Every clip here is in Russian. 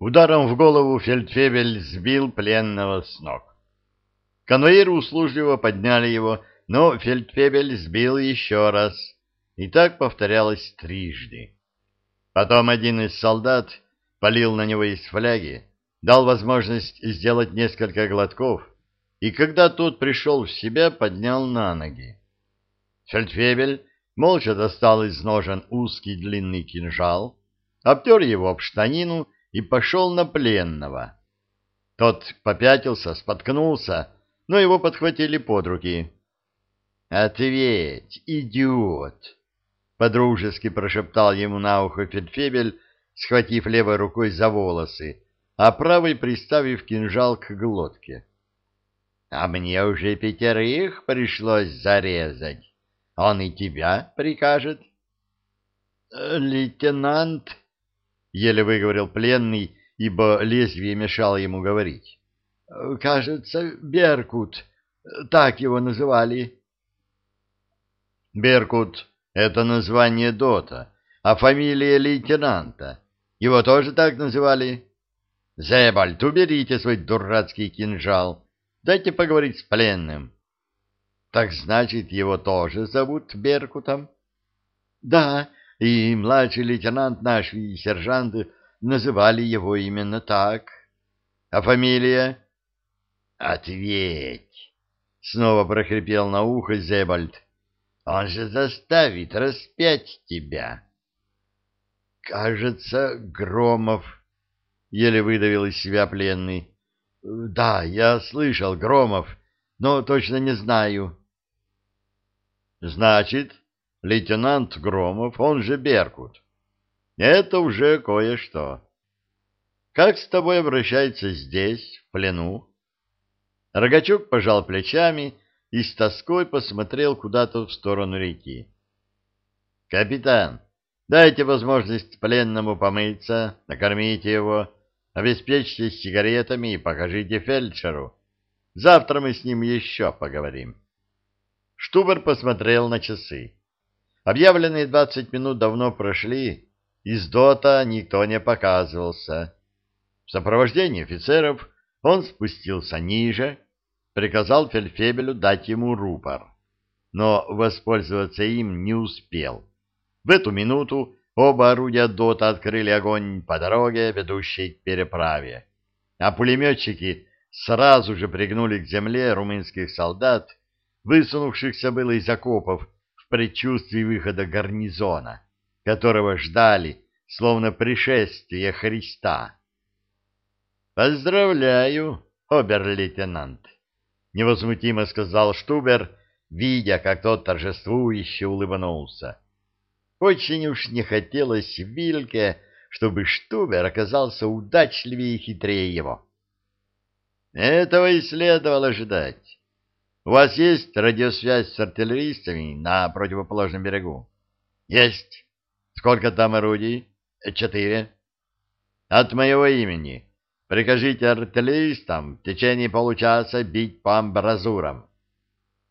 Ударом в голову фельдфебель сбил пленного с ног. Конвоиры услужливо подняли его, но фельдфебель сбил еще раз, и так повторялось трижды. Потом один из солдат полил на него из фляги, дал возможность сделать несколько глотков, и когда тот пришел в себя, поднял на ноги. Фельдфебель молча достал из ножен узкий длинный кинжал, обтер его об штанину и пошел на пленного. Тот попятился, споткнулся, но его подхватили под руки. «Ответь, идиот!» — подружески прошептал ему на ухо Фельдфебель, схватив левой рукой за волосы, а правой приставив кинжал к глотке. «А мне уже пятерых пришлось зарезать. Он и тебя прикажет?» «Лейтенант...» — еле выговорил пленный, ибо лезвие мешало ему говорить. — Кажется, Беркут, так его называли. — Беркут — это название Дота, а фамилия лейтенанта. Его тоже так называли? — Зебальд, уберите свой дурацкий кинжал. Дайте поговорить с пленным. — Так значит, его тоже зовут Беркутом? — Да, и младший лейтенант наш и сержант называли его именно так. А фамилия? Ответь! Снова прохрипел на ухо Зебальд. Он же заставит распять тебя. Кажется, Громов, еле выдавил из себя пленный. Да, я слышал, Громов, но точно не знаю. Значит, лейтенант Громов, он же Беркут. Это уже кое-что. Как с тобой обращается здесь, в плену? Рогачук пожал плечами и с тоской посмотрел куда-то в сторону реки. «Капитан, дайте возможность пленному помыться, накормите его, обеспечьте сигаретами и покажите фельдшеру. Завтра мы с ним еще поговорим». Штубер посмотрел на часы. Объявленные двадцать минут давно прошли, из дота никто не показывался. В сопровождении офицеров он спустился ниже, приказал Фельдфебелю дать ему рупор, но воспользоваться им не успел. В эту минуту оба орудия дота открыли огонь по дороге, ведущей к переправе, а пулеметчики сразу же пригнули к земле румынских солдат, высунувшихся было из окопов предчувствии выхода гарнизона которого ждали, словно пришествие Христа. «Поздравляю, обер-лейтенант!» — невозмутимо сказал Штубер, видя, как тот торжествующе улыбнулся. Очень уж не хотелось Вильке, чтобы Штубер оказался удачливее и хитрее его. Этого и следовало ждать. У вас есть радиосвязь с артиллеристами на противоположном берегу? Есть. Сколько там орудий? Четыре. От моего имени. Прикажите артиллеристам в течение получаса бить по амбразурам.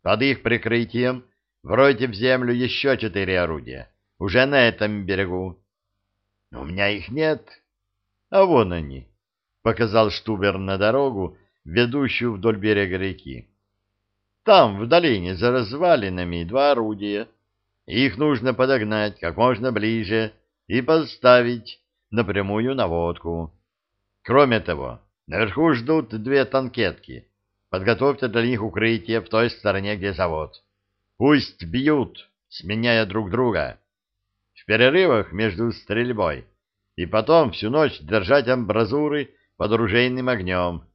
Под их прикрытием вройте в землю еще четыре орудия. Уже на этом берегу. У меня их нет. А вон они. Показал Штубер на дорогу, ведущую вдоль берега реки. Там, в долине, за развалинами, два орудия — их нужно подогнать как можно ближе и поставить напрямую на водку. Кроме того, наверху ждут две танкетки. Подготовьте для них укрытие в той стороне, где завод. Пусть бьют, сменяя друг друга. В перерывах между стрельбой. И потом всю ночь держать амбразуры под оружейным огнем.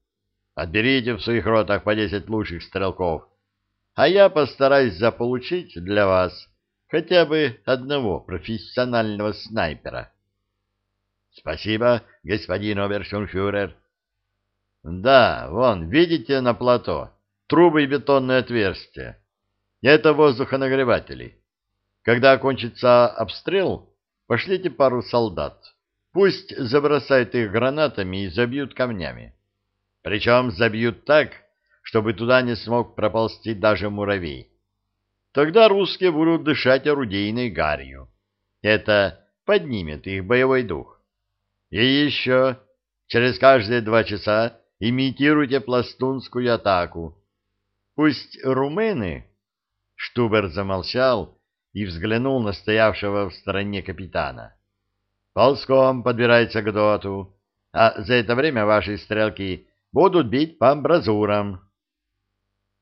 Отберите в своих ротах по десять лучших стрелков. А я постараюсь заполучить для вас хотя бы одного профессионального снайпера. — Спасибо, господин оберштурмфюрер. — Да, вон, видите на плато трубы и бетонные отверстия. Это воздухонагреватели. Когда окончится обстрел, пошлите пару солдат. Пусть забросают их гранатами и забьют камнями. Причем забьют так, чтобы туда не смог проползти даже муравей. Тогда русские будут дышать орудийной гарью. Это поднимет их боевой дух. И еще Через каждые два часа имитируйте пластунскую атаку. Пусть румыны...» Штубер замолчал и взглянул на стоявшего в стороне капитана. «Ползком подбирается к доту, а за это время ваши стрелки будут бить по амбразурам».